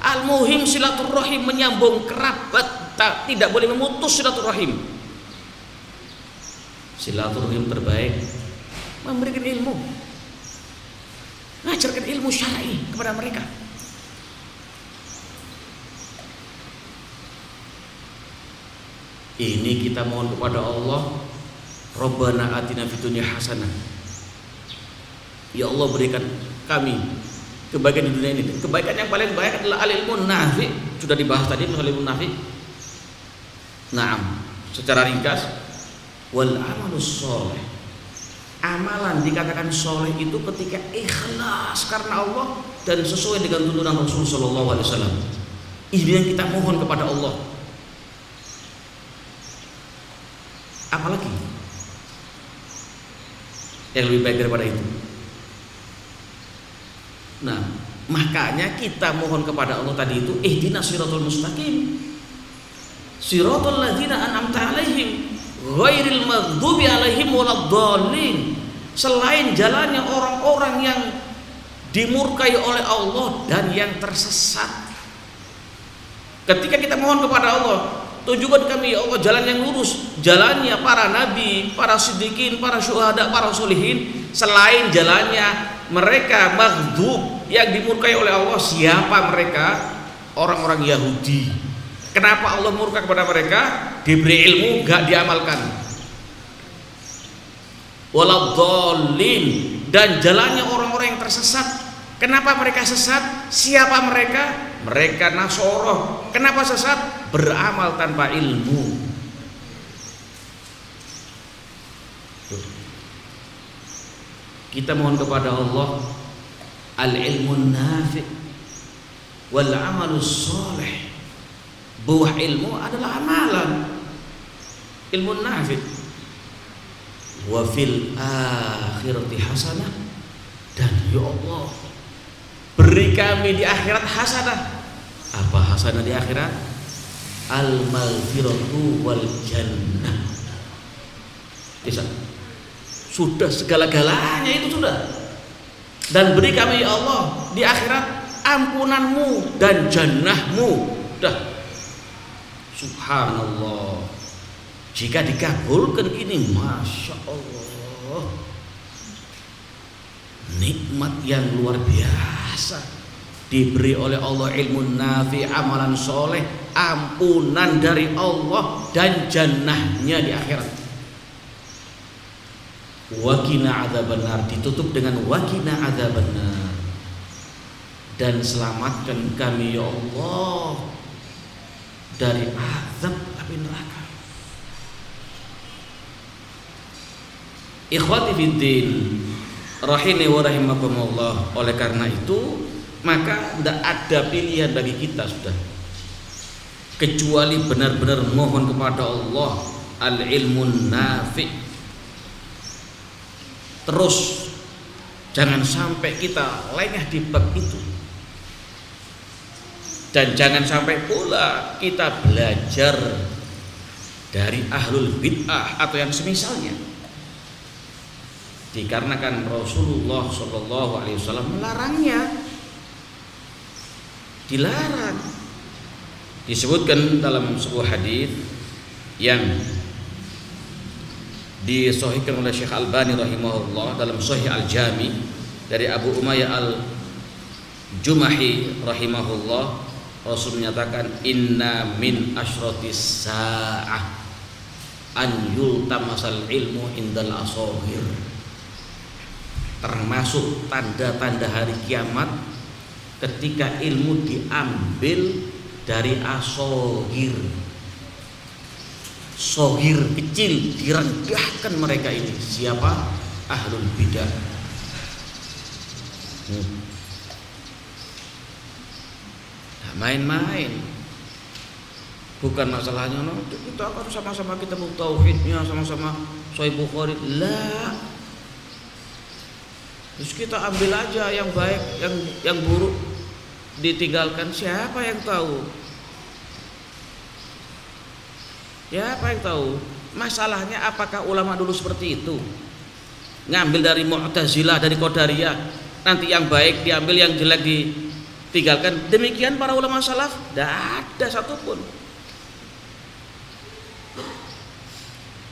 Al-muhim silaturahim menyambung kerabat, tak, tidak boleh memutus silaturahim. Silaturahim terbaik memberikan ilmu. Ngajarkan ilmu syar'i kepada mereka. Ini kita mohon kepada Allah Rabbana atina fid dunya hasanah. Ya Allah berikan kami kebaikan di dunia ini. Kebaikan yang paling baik adalah al-ilmu nafi. Sudah dibahas tadi masalah ilmu nafi. Naam, secara ringkas wal amalus soleh. Amalan dikatakan soleh itu ketika ikhlas karena Allah dan sesuai dengan tuntunan Rasul Shallallahu Alaihi Wasallam. Ini yang kita mohon kepada Allah Apalagi yang lebih baik daripada itu. Nah, makanya kita mohon kepada Allah tadi itu ihdinas siratal mustaqim. Siratal ladzina an'amta alaihim ghairil maghdubi alaihim waladdallin. Selain jalannya orang-orang yang dimurkai oleh Allah dan yang tersesat. Ketika kita mohon kepada Allah, Tunjukkan kami ya Allah jalan yang lurus, jalannya para nabi, para siddiqin, para syuhada, para solihin, selain jalannya mereka maghdub yang dimurkai oleh Allah. Siapa mereka? Orang-orang Yahudi. Kenapa Allah murka kepada mereka? Diberi ilmu gak diamalkan. Dan jalannya orang-orang yang tersesat. Kenapa mereka sesat? Siapa mereka? Mereka Nasoroh. Kenapa sesat? beramal tanpa ilmu kita mohon kepada Allah al ilmu nafi wal amalus soleh buah ilmu adalah amalan ilmu nafi wa fil akhirati hasanah dan ya Allah beri kami di akhirat hasanah. Apa hasanah di akhirat? Al maghfiratu wal jannah bisa. Sudah segala-galanya itu sudah. Dan beri kami ya Allah di akhirat ampunanmu dan jannahmu. Dah. Subhanallah. Jika dikabulkan ini masya Allah nikmat yang luar biasa. Diberi oleh Allah ilmu nafi amalan soleh ampunan dari Allah dan jannahnya di akhirat. Wakina ada benar ditutup dengan wakina ada benar dan selamatkan kami ya Allah dari azab api neraka. Ikhwati fiddin rahini wa rahimakumullah. Oleh karena itu maka tidak ada pilihan bagi kita sudah. Kecuali benar-benar mohon kepada Allah al ilmun nafi. Terus jangan sampai kita lengah di bab itu. Dan jangan sampai pula kita belajar dari ahlul bid'ah atau yang semisalnya dikarenakan Rasulullah Shallallahu Alaihi Wasallam melarangnya. Dilarang. Disebutkan dalam sebuah hadis yang disahihkan oleh Syekh Albani rahimahullah dalam Sahih Al-Jami dari Abu Umayyah Al-Jumahi rahimahullah. Rasul menyatakan inna min asyratis sa'ah an yultamasal ilmu indal asohir termasuk tanda-tanda hari kiamat ketika ilmu diambil dari asohir. Sohir kecil direndahkan mereka ini. Siapa? Ahlul bidah. Hmm. nah, main-main. Bukan masalahnya no, kita akan sama-sama kita mau tauhidnya sama-sama Sahih Bukhari. Lah Terus kita ambil aja yang baik, yang yang buruk ditinggalkan. Siapa yang tahu? Ya, apa yang tahu? Masalahnya apakah ulama dulu seperti itu? Ngambil dari Mu'tazilah, dari Qadariyah. Nanti yang baik diambil, yang jelek ditinggalkan. Demikian para ulama salaf, tidak ada satupun.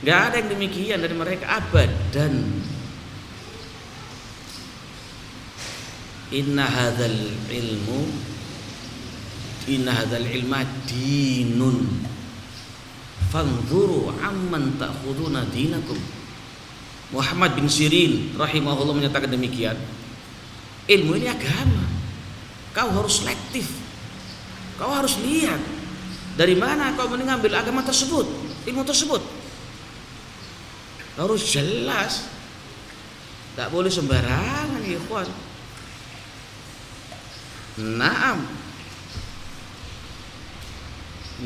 Gak ada yang demikian dari mereka abadan. Inna hadzal ilmu inna hadzal ilma dinun. Fanzuru amman ta'khuduna dinakum. Muhammad bin Sirin rahimahullah menyatakan demikian. Ilmu ini agama. Kau harus selektif. Kau harus lihat dari mana kau mengambil agama tersebut ilmu tersebut. Harus jelas. Tak boleh sembarangan ya ikhwan Naam.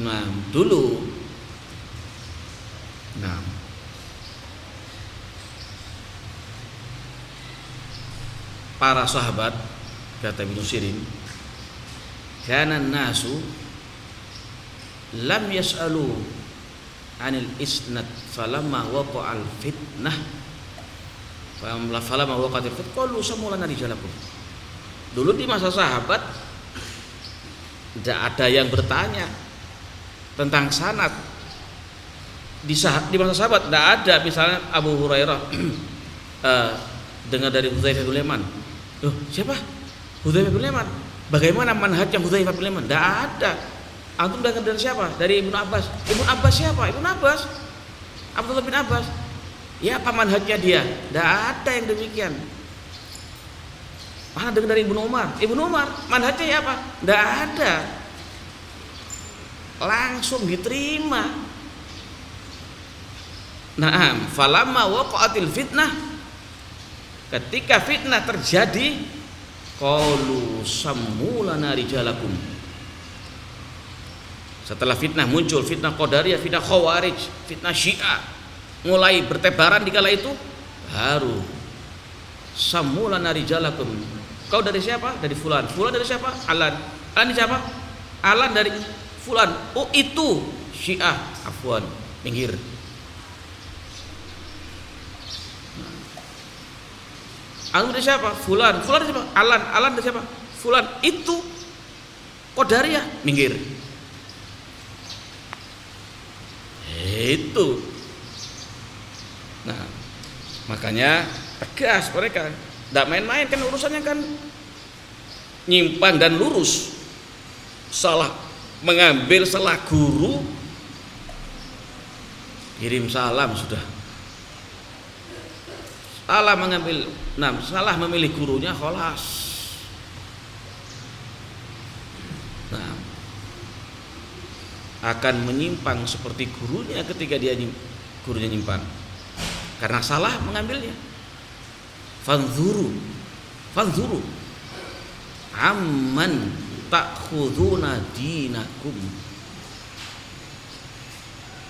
Nah, dulu Nah. Para sahabat kata Ibnu Sirin, kana nasu lam yas'alu anil isnad falamma waqa'al fitnah falamma waqa'al fitnah qalu samulana rijalakum Dulu di masa sahabat tidak ada yang bertanya tentang sanat. Di, di masa sahabat tidak ada misalnya Abu Hurairah uh, [CLEARS THROAT] dengar dari Hudzaifah bin Yaman. Loh, siapa? Hudzaifah bin Yaman. Bagaimana manhajnya Hudzaifah bin Yaman? Tidak ada. Antum dengar dari siapa? Dari Ibnu Abbas. Ibnu Abbas siapa? Ibnu Abbas. Abdullah bin Abbas. Ya apa manhajnya dia? Tidak ada yang demikian. Mana dengar dari Ibnu Umar? Ibnu Umar manhajnya ya apa? Tidak ada. Langsung diterima. Naam, falamma waqa'atil fitnah ketika fitnah terjadi qalu sammulana rijalakum setelah fitnah muncul fitnah qadariyah fitnah khawarij fitnah syiah mulai bertebaran di kala itu baru sammulana rijalakum Kau dari siapa? Dari fulan. Fulan dari siapa? Alan. Alan dari siapa? Alan dari fulan. Oh itu Syiah. Afwan. Minggir. Alan dari siapa? Fulan. Fulan dari siapa? Alan. Alan dari siapa? Fulan. Itu Qadariyah. Minggir. Itu. Nah, makanya tegas mereka tidak main-main kan urusannya kan nyimpang dan lurus. Salah mengambil salah guru kirim salam sudah. Salah mengambil nah, salah memilih gurunya kholas. Nah, akan menyimpang seperti gurunya ketika dia gurunya nyimpang karena salah mengambilnya fanzuru. Fanzuru. Amman ta'khuduna dinakum.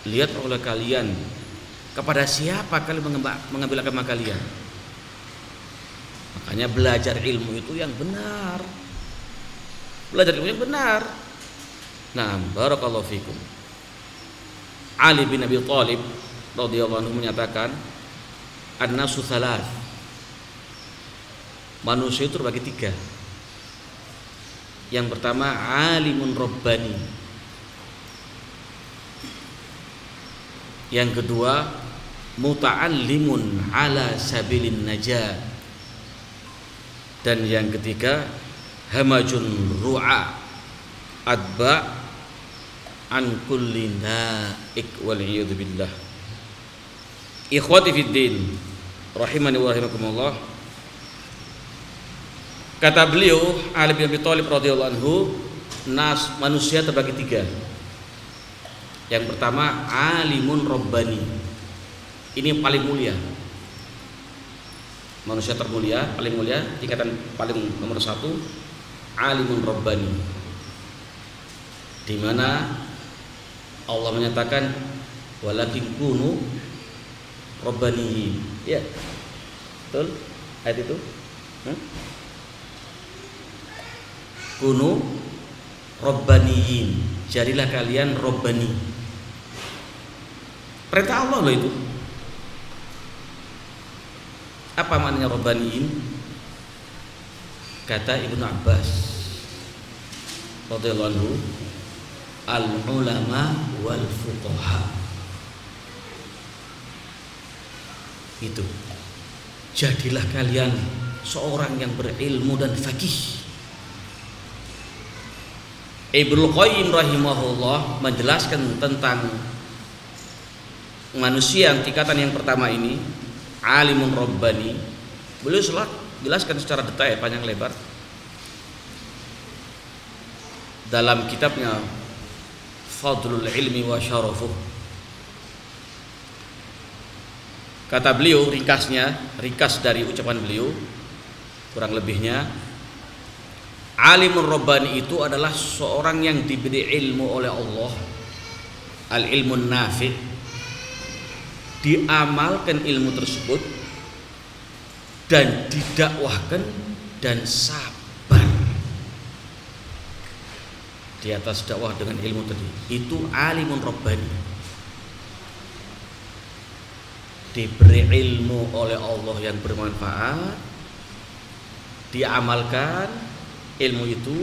Lihat oleh kalian. Kepada siapa kalian mengambil agama kalian? Makanya belajar ilmu itu yang benar. Belajar ilmu yang benar. Nah barakallahu fikum. Ali bin Abi Thalib radhiyallahu anhu menyatakan an-nasu thalath manusia itu terbagi tiga. Yang pertama alimun rabbani yang kedua muta'allimun ala sabilin najat dan yang ketiga hamajun ru'a adba an kulli naik wal billah. Ikhwati fid din rahimani wa rahimakumullah kata beliau Ali bin Abi Thalib radhiyallahu anhu nas manusia terbagi tiga. Yang pertama alimun robbani ini yang paling mulia. Manusia termulia paling mulia tingkatan paling nomor satu alimun robbani di mana Allah menyatakan walakin kunu robbaniyin ya. Betul? Ayat itu? Hmm? Kunu robbaniyin. Jadilah kalian robbani. Perintah Allah loh itu. Apa maknanya robbaniyin? Kata Ibnu Abbas radhiyallahu al ulama wal fuqaha itu. Jadilah kalian seorang yang berilmu dan fakih Ibnu Qayyim rahimahullah menjelaskan tentang manusia yang tingkatan yang pertama ini alimun rabbani. Beliau jelaskan secara detail panjang lebar. Dalam kitabnya fadlul ilmi wa syarafuh. Kata beliau ringkasnya ringkas dari ucapan beliau kurang lebihnya alimur rabbani itu adalah seorang yang diberi ilmu oleh Allah. Al ilmu nafi. Diamalkan ilmu tersebut dan didakwahkan dan sabar. Di atas dakwah dengan ilmu tadi itu alimun rabbani. Diberi ilmu oleh Allah yang bermanfaat diamalkan ilmu itu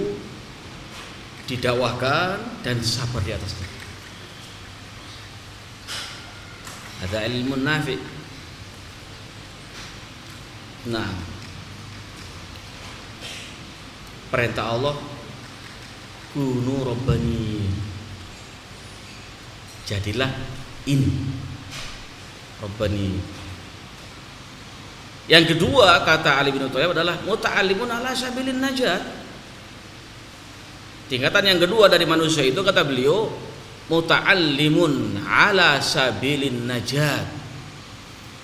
didakwahkan dan sabar di atasnya ada ilmu nafi. Nah perintah Allah kunu robbani jadilah ini robbani yang kedua kata Ali bin Thayyib adalah muta'allimun ala sabilin najat tingkatan yang kedua dari manusia itu kata beliau muta'allimun ala sabilin najat.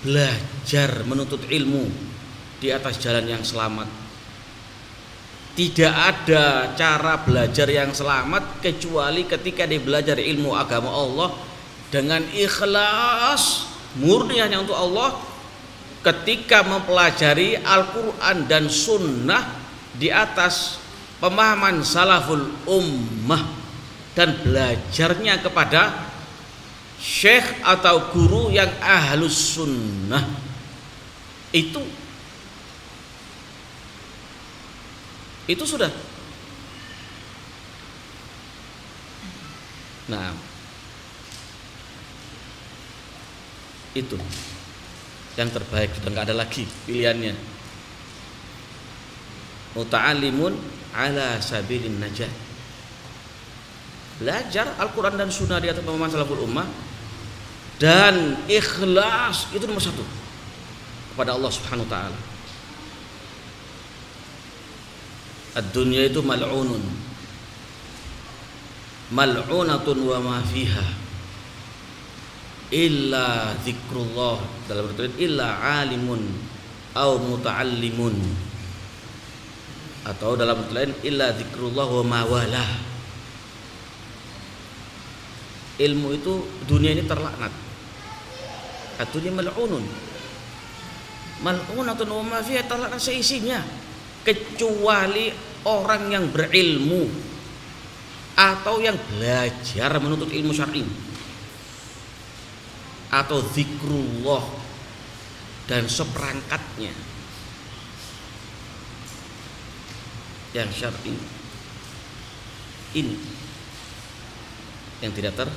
Belajar menuntut ilmu di atas jalan yang selamat. Tidak ada cara belajar yang selamat kecuali ketika dia belajar ilmu agama Allah dengan ikhlas murni hanya untuk Allah ketika mempelajari Al-Quran dan Sunnah di atas pemahaman salaful ummah dan belajarnya kepada syekh atau guru yang ahlus sunnah itu Itu sudah. Nah, itu yang terbaik sudah nggak ada lagi pilihannya. Muta'alimun ala sabilin najat. Belajar Al-Quran dan Sunnah di atas pemahaman salaful ummah dan ikhlas itu nomor satu kepada Allah Subhanahu Wa Taala. Ad-dunya itu mal'unun. Mal'unatun wa ma fiha. Illa zikrullah dalam artian illa alimun au muta'allimun. Atau dalam lain illa zikrullah wa ma wala. ilmu itu dunia ini terlaknat. Dunia mal'unun. Mal'unatun wa ma fiha terlaknat seisinya. Kecuali orang yang berilmu atau yang belajar menuntut ilmu syar'i. Atau zikrullah dan seperangkatnya yang syar'i. Ini yang tidak ter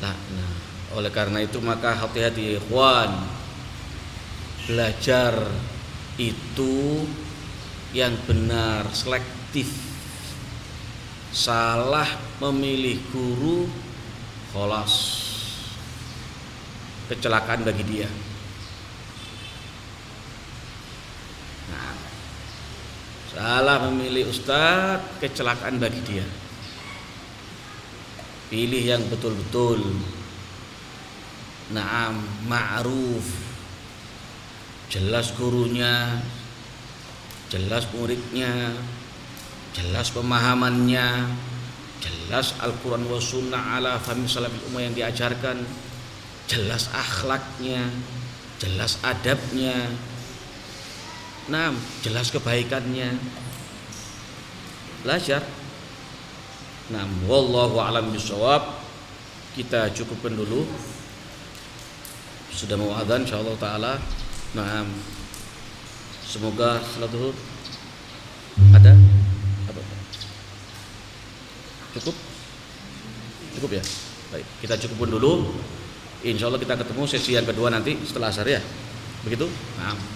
nah, nah. Oleh karena itu maka hati-hati ikhwan. Belajar itu yang benar selektif. Salah memilih guru kholas. Kecelakaan bagi dia nah, salah memilih ustadz kecelakaan bagi dia. Pilih yang betul-betul. Naam ma'ruf. Jelas gurunya jelas muridnya jelas pemahamannya jelas Al-Quran wa sunnah ala fahmi salafil umma yang diajarkan jelas akhlaknya jelas adabnya nah jelas kebaikannya belajar Nah, wallahu alam bisawab. Kita cukupkan dulu. Sudah mau adzan insyaallah taala. Nah, semoga salat dulu ada apa? Cukup? Cukup ya? Baik, kita cukupkan dulu. Insya Allah kita ketemu sesi yang kedua nanti setelah asar ya. Begitu? Nah.